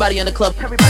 Everybody in the club. Everybody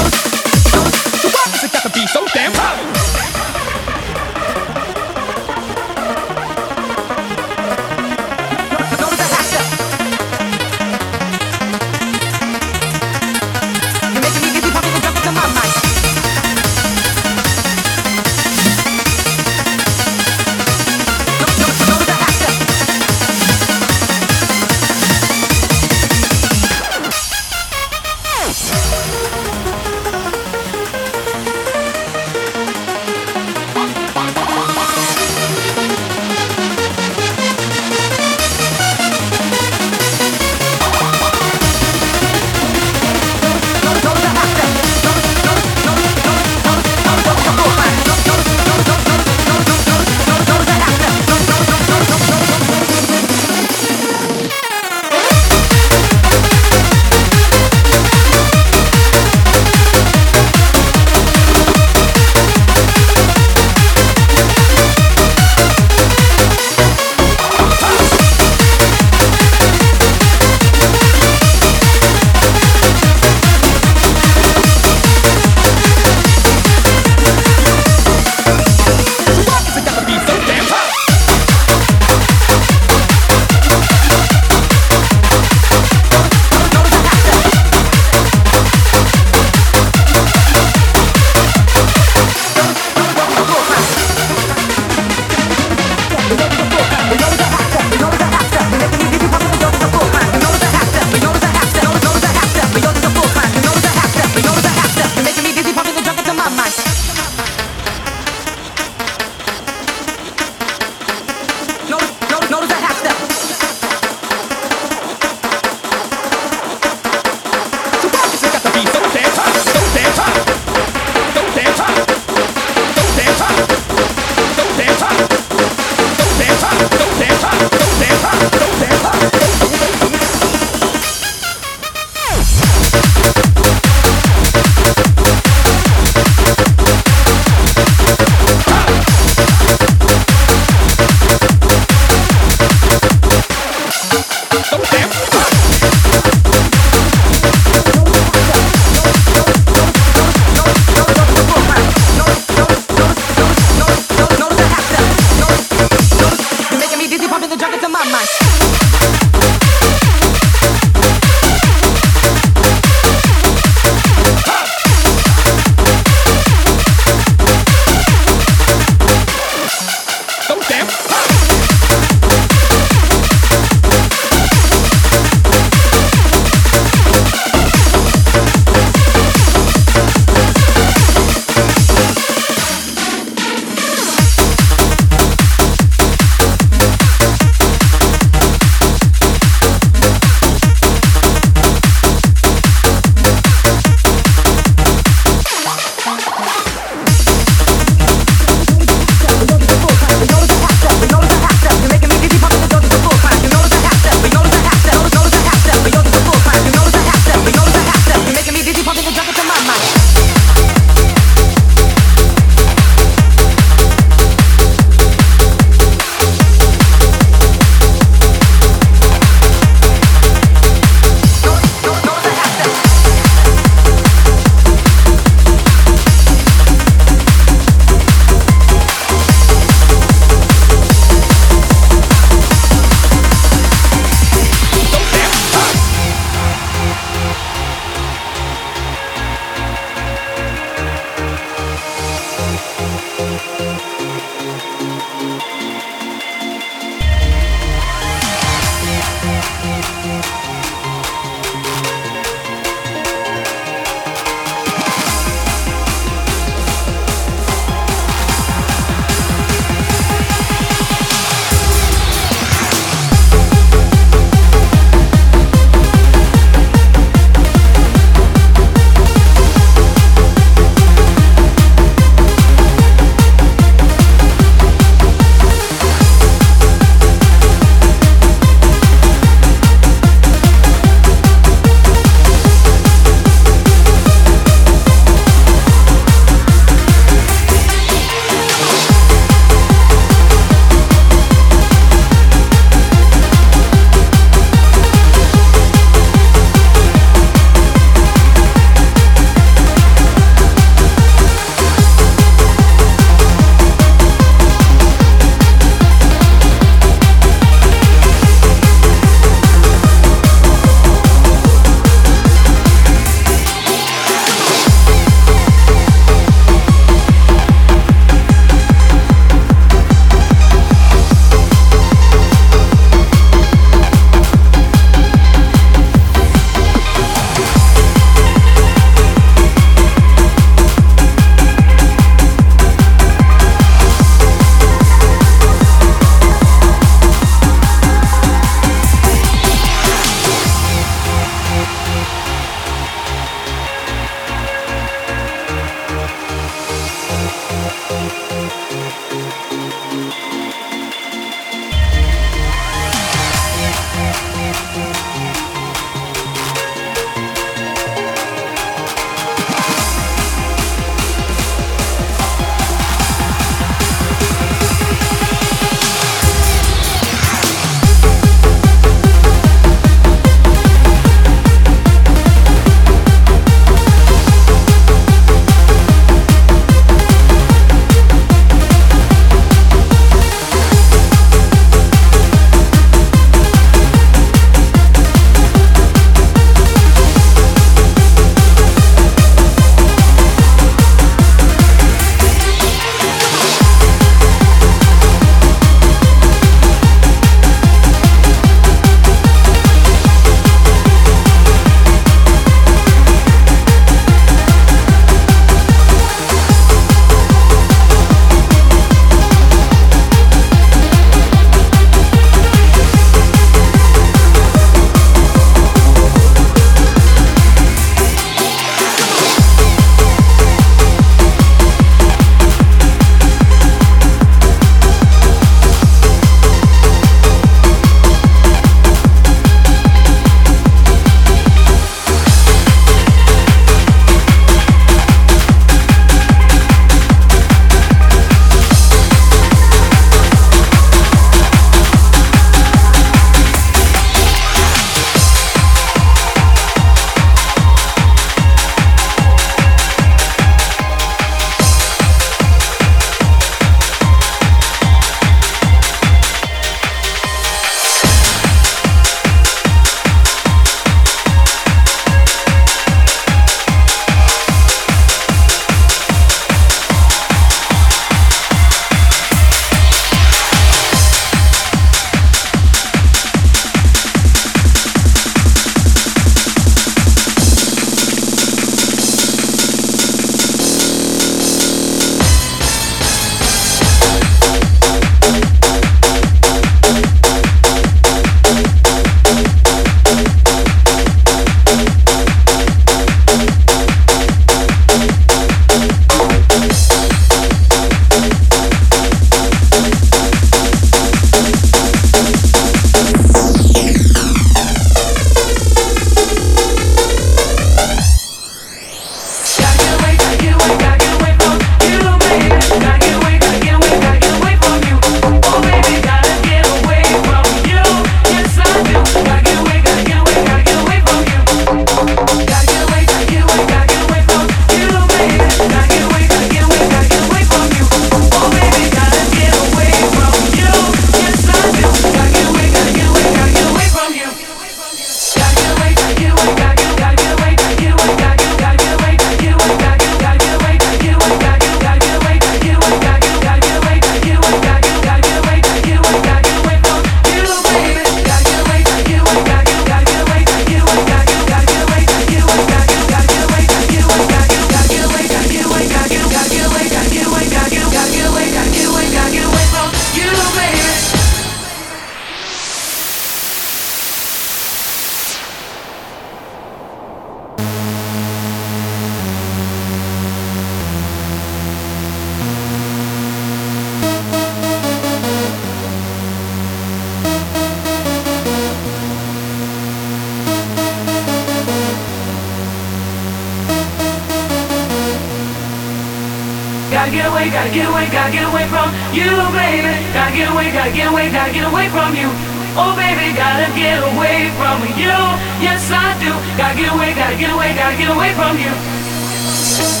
gotta get away, gotta get away, gotta get away from you, baby. Gotta get away, gotta get away, gotta get away from you. Oh, baby, gotta get away from you. Yes, I do. Gotta get away, gotta get away, gotta get away from you.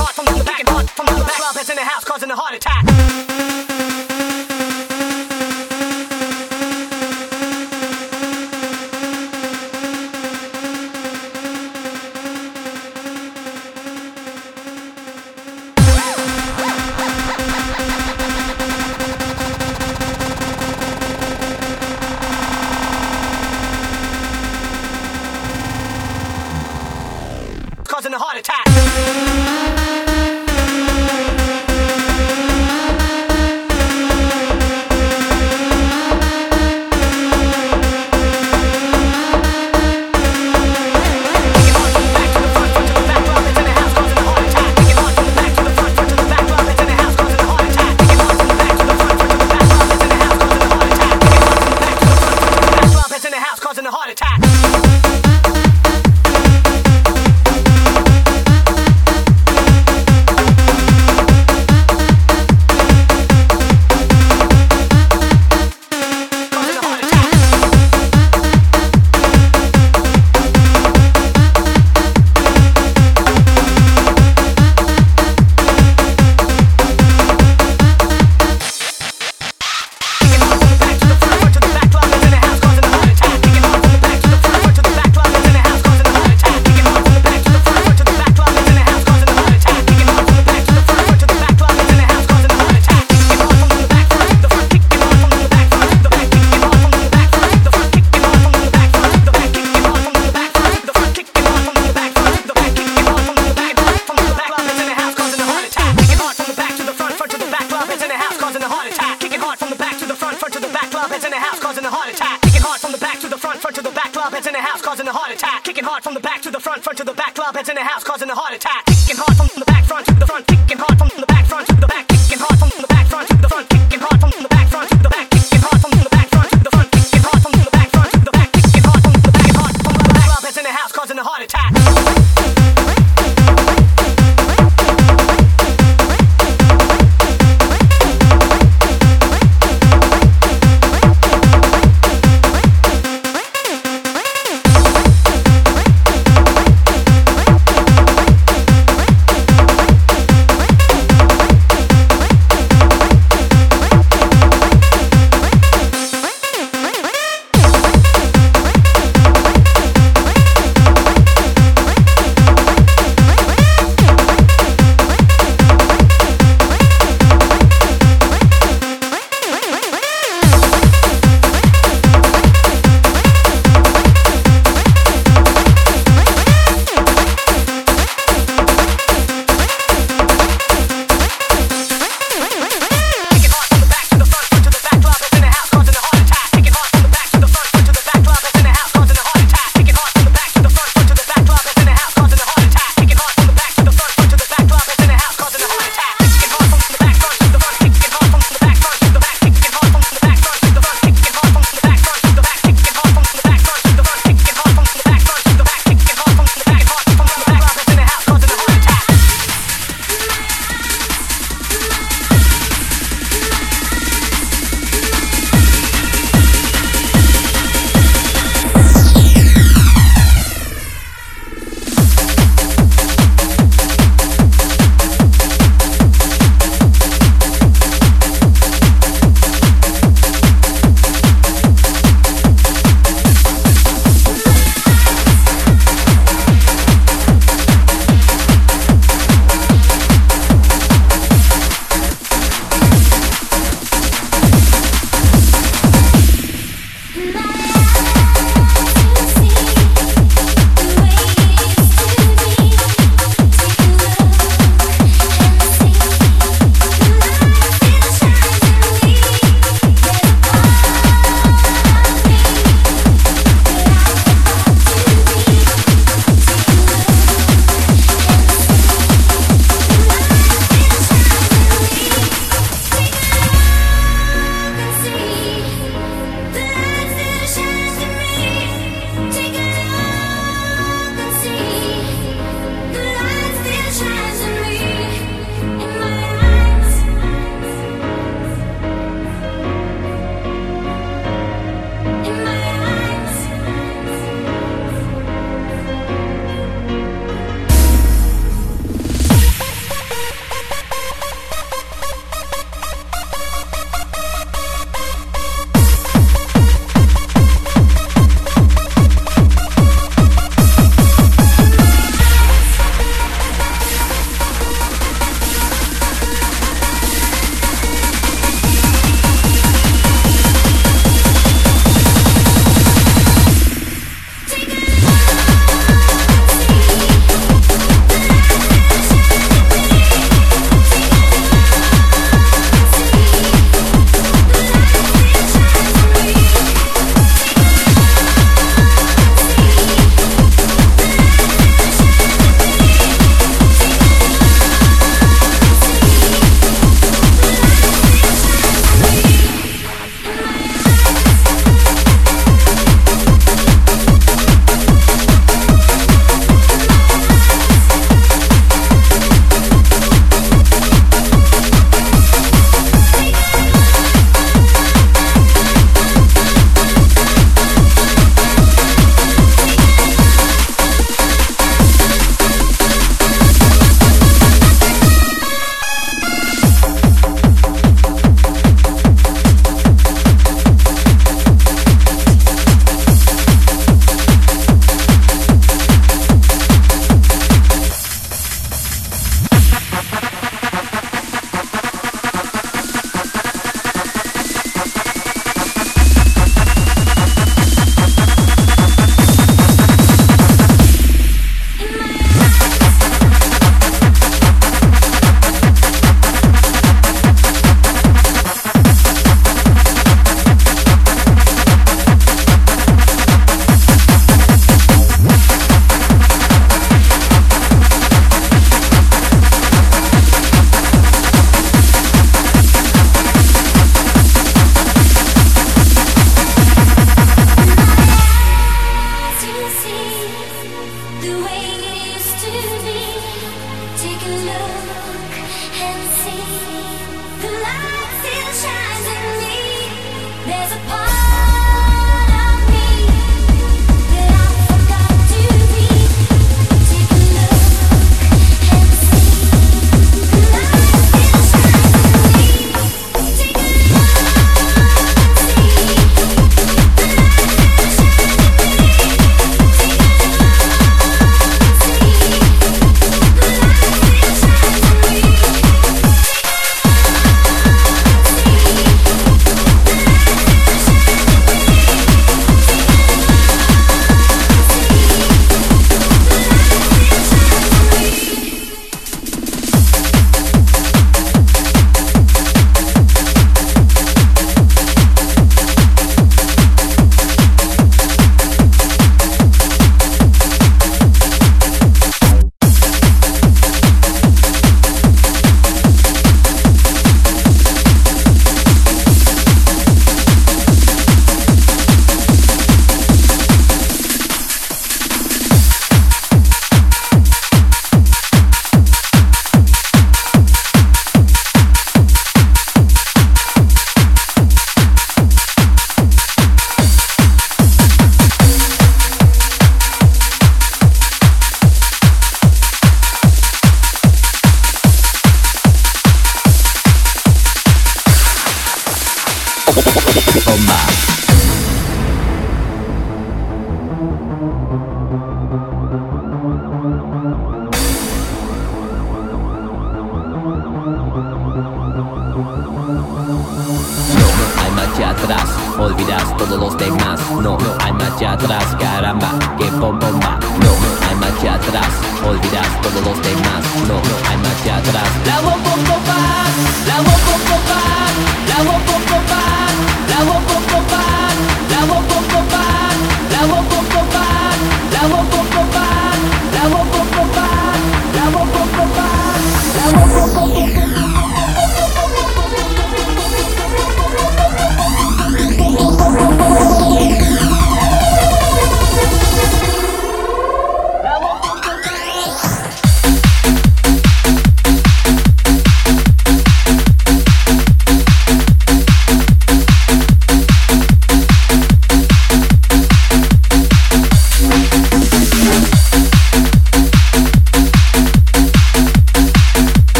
heart from the back and heart from the back. Love is in the house causing a heart attack.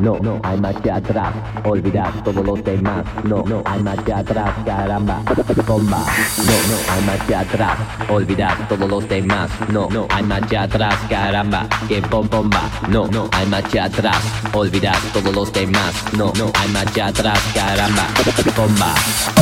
no, no hay marcha atrás, olvidar todos los demás, no, no hay marcha atrás, caramba, bomba, no, no hay marcha atrás, olvidar todos los demás, no, no hay marcha atrás, caramba, que bomba, no, no hay marcha atrás, olvidar todos los demás, no, no hay marcha atrás, caramba, bomba.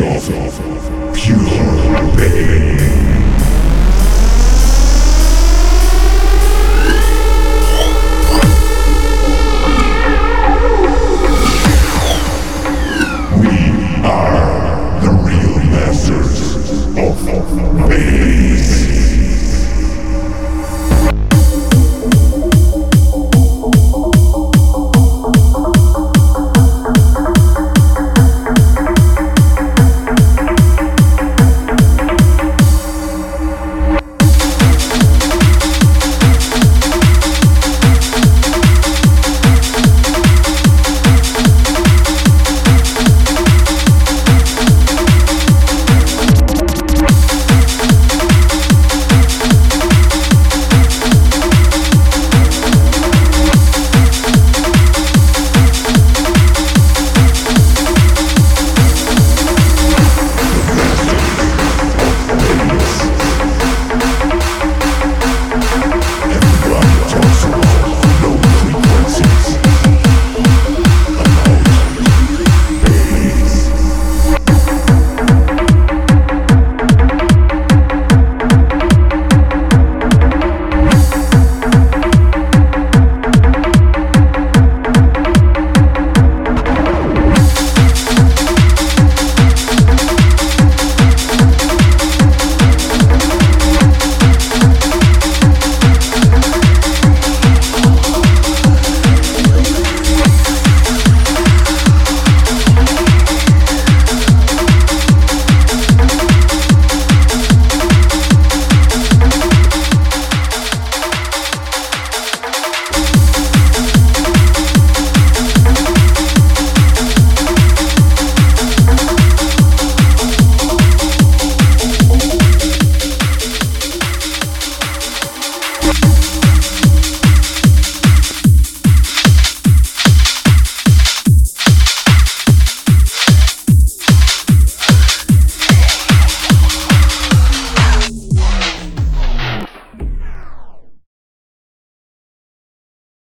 Of pure pain.